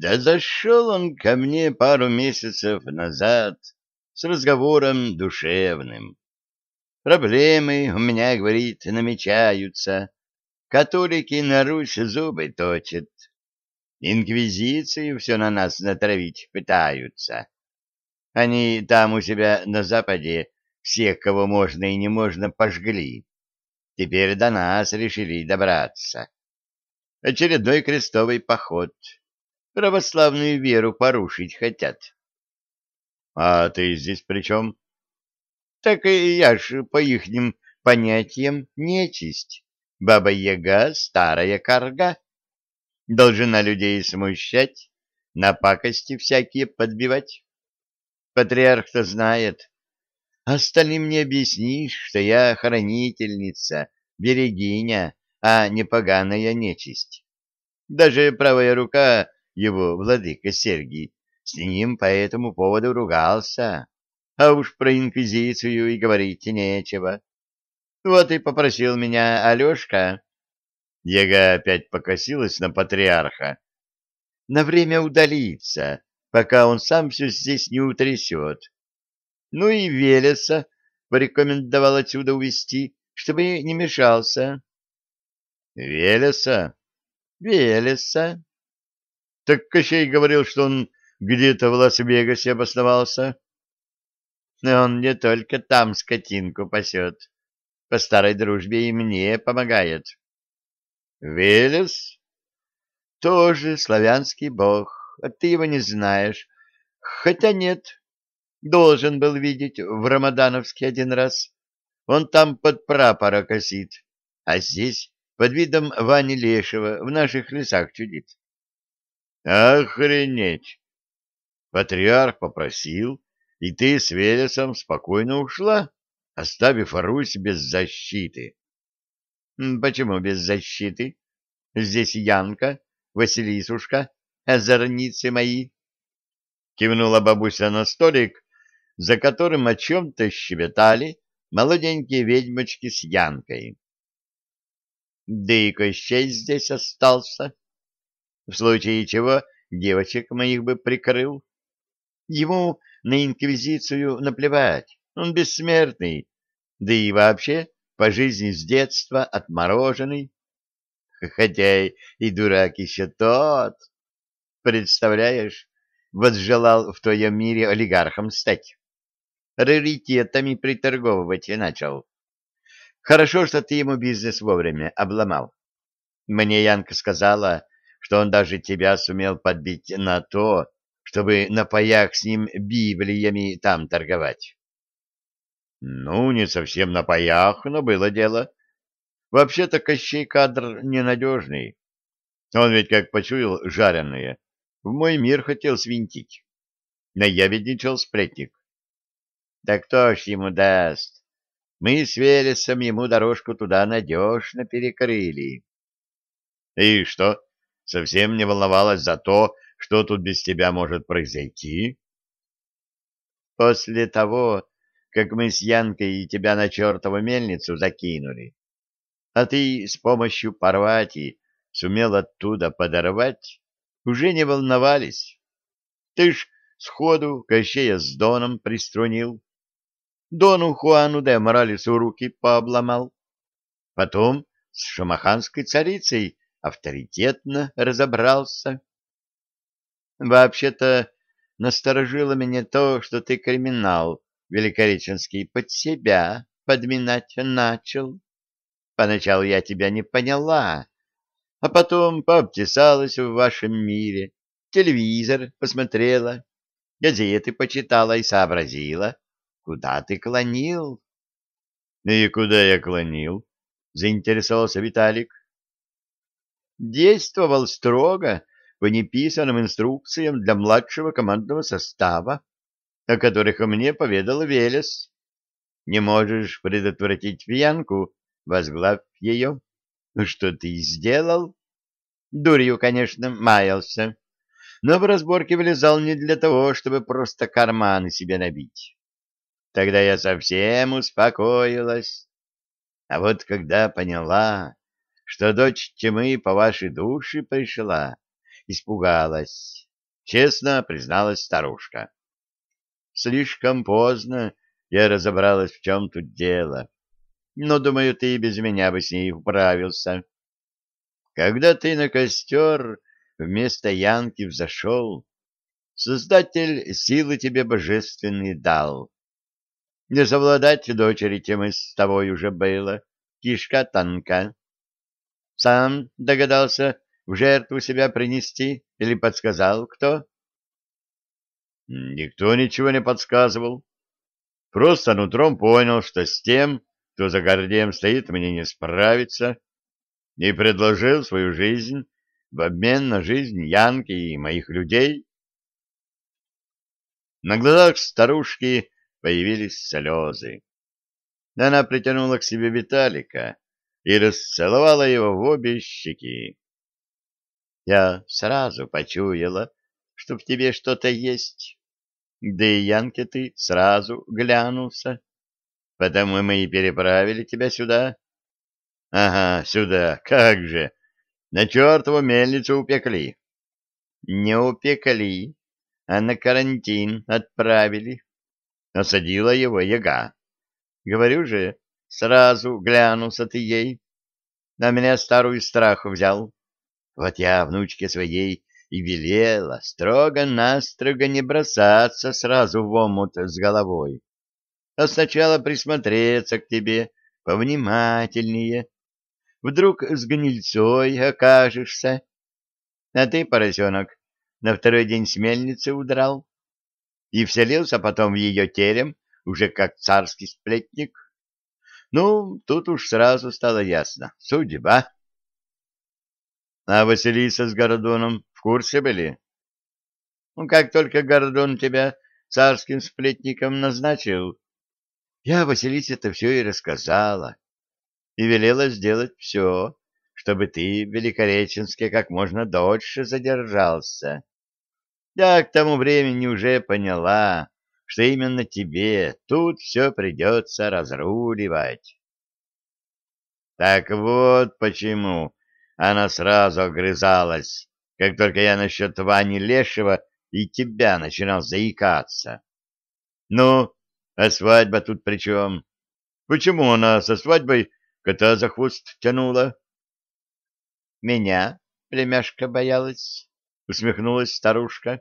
Да зашел он ко мне пару месяцев назад с разговором душевным. Проблемы у меня, говорит, намечаются. Католики на Русь зубы точат. Инквизицию все на нас натравить пытаются. Они там у себя на Западе всех, кого можно и не можно, пожгли. Теперь до нас решили добраться. Очередной крестовый поход. Православную веру порушить хотят. — А ты здесь при чем? — Так и я ж по ихним понятиям нечисть. Баба-яга — старая корга. Должна людей смущать, на пакости всякие подбивать. Патриарх-то знает. Остальным не объяснишь, что я хранительница, берегиня, а не поганая нечисть. Даже правая рука его, владыка Сергий, с ним по этому поводу ругался. А уж про инквизицию и говорить нечего. Вот и попросил меня Алешка. Яга опять покосилась на патриарха. На время удалиться, пока он сам все здесь не утрясет. Ну и Велеса порекомендовал отсюда увезти, чтобы не мешался. Велеса? Велеса. Так Кощей говорил, что он где-то в Лас-Вегасе обосновался. Но он не только там скотинку пасет. По старой дружбе и мне помогает. Велес? Тоже славянский бог, а ты его не знаешь. Хотя нет, должен был видеть в Рамадановске один раз. Он там под прапора косит, а здесь под видом Вани Лешего в наших лесах чудит. Охренеть! Патриарх попросил, и ты с Велесом спокойно ушла, оставив Русь без защиты. Почему без защиты? Здесь Янка, Василисушка, озорницы мои. Кивнула бабуся на столик, за которым о чем-то щебетали молоденькие ведьмочки с Янкой. Да и Кощей здесь остался. В случае чего девочек моих бы прикрыл. Ему на инквизицию наплевать, он бессмертный, да и вообще по жизни с детства отмороженный. Хотя и дурак еще тот. Представляешь, вот желал в твоем мире олигархом стать. Раритетами приторговывать начал. Хорошо, что ты ему бизнес вовремя обломал. Мне Янка сказала, что он даже тебя сумел подбить на то, чтобы на паях с ним библиями там торговать. Ну, не совсем на паях, но было дело. Вообще-то Кощей кадр ненадежный. Он ведь как почуял жареные, в мой мир хотел свинтить. Наябедничал сплетник. Да кто ж ему даст? Мы с Велесом ему дорожку туда надежно перекрыли. И что, совсем не волновалась за то, что тут без тебя может произойти? После того, как мы с Янкой тебя на чертову мельницу закинули, а ты с помощью Парвати сумел оттуда подорвать, уже не волновались. Ты ж сходу Кощея с Доном приструнил, Дону Хуану де Моралесу руки пообломал. Потом с шамаханской царицей авторитетно разобрался. Вообще-то насторожило меня то, что ты криминал великореченский под себя подминать начал. Поначалу я тебя не поняла, а потом пообтесалась в вашем мире, телевизор посмотрела, газеты почитала и сообразила, Куда ты клонил? И куда я клонил? — заинтересовался Виталик. — Действовал строго по неписанным инструкциям для младшего командного состава, о которых мне поведал Велес. Не можешь предотвратить пьянку, возглавь ее. Ну что ты сделал? Дурью, конечно, маялся, но в разборке влезал не для того, чтобы просто карманы себе набить. Тогда я совсем успокоилась. А вот когда поняла, что дочь тьмы по вашей душе пришла, испугалась. честно призналась старушка. Слишком поздно я разобралась, в чем тут дело. Но, думаю, ты и без меня бы с ней управился. Когда ты на костер вместо Янки взошел, Создатель силы тебе божественные дал. Не совладать дочери тем и с тобой уже было, кишка танка. Сам догадался в жертву себя принести или подсказал кто? Никто ничего не подсказывал. Просто нутром понял, что с тем, кто за Гордеем стоит, мне не справиться, и предложил свою жизнь в обмен на жизнь Янки и моих людей. На глазах старушки появились слезы. Она притянула к себе Виталика и расцеловала его в обе щеки. Я сразу почуяла, что в тебе что-то есть. Да и Янке ты сразу глянулся. Потому мы и переправили тебя сюда. Ага, сюда, как же. На чертову мельницу упекли. Не упекли, а на карантин отправили. Осадила его яга. Говорю же, сразу глянулся ты ей. На меня старую страх взял. Вот я внучке своей и велела строго-настрого не бросаться сразу в омут с головой, а сначала присмотреться к тебе повнимательнее. Вдруг с гнильцой окажешься. А ты, поросенок, на второй день с мельницы удрал и вселился потом в ее терем, уже как царский сплетник. Ну, тут уж сразу стало ясно. Судьба. А Василиса с Городоном в курсе были? Ну, как только Гордон тебя царским сплетником назначил, я Василисе-то все и рассказала, и велела сделать все, чтобы ты в Великореченске как можно дольше задержался. Я к тому времени уже поняла, что именно тебе тут все придется разруливать. Так вот почему она сразу огрызалась, как только я насчет Вани Лешего и тебя начинал заикаться. Ну, а свадьба тут при чем? Почему она со свадьбой кота за хвост тянула? Меня племяшка боялась, усмехнулась старушка.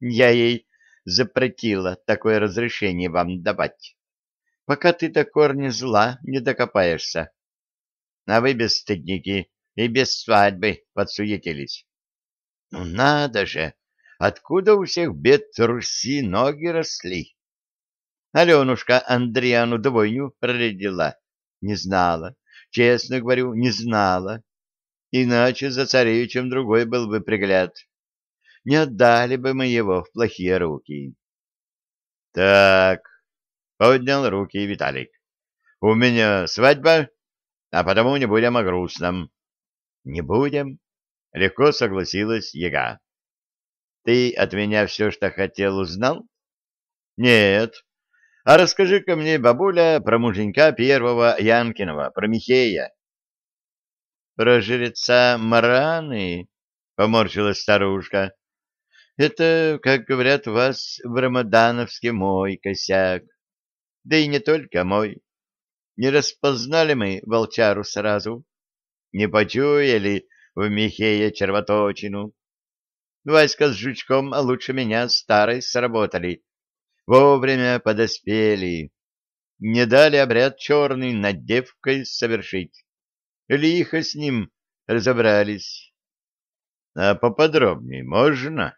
Я ей запретила такое разрешение вам давать, пока ты до корня зла не докопаешься. А вы, бесстыдники, и без свадьбы подсуетились. Ну надо же, откуда у всех бед Руси ноги росли? Аленушка Андриану двойню прорядила. Не знала, честно говорю, не знала. Иначе за царевичем другой был бы пригляд. Не отдали бы мы его в плохие руки. Так, поднял руки Виталик. У меня свадьба, а потому не будем о грустном. Не будем, легко согласилась Яга. Ты от меня все, что хотел, узнал? Нет. А расскажи-ка мне, бабуля, про муженька первого Янкинова, про Михея. Про жреца Мараны, поморщилась старушка. Это, как говорят у вас в Рамадановске, мой косяк. Да и не только мой. Не распознали мы волчару сразу не почуяли в Михея червоточину. Васька с жучком лучше меня старой сработали, вовремя подоспели, не дали обряд черный над девкой совершить. Лихо с ним разобрались. А поподробнее можно?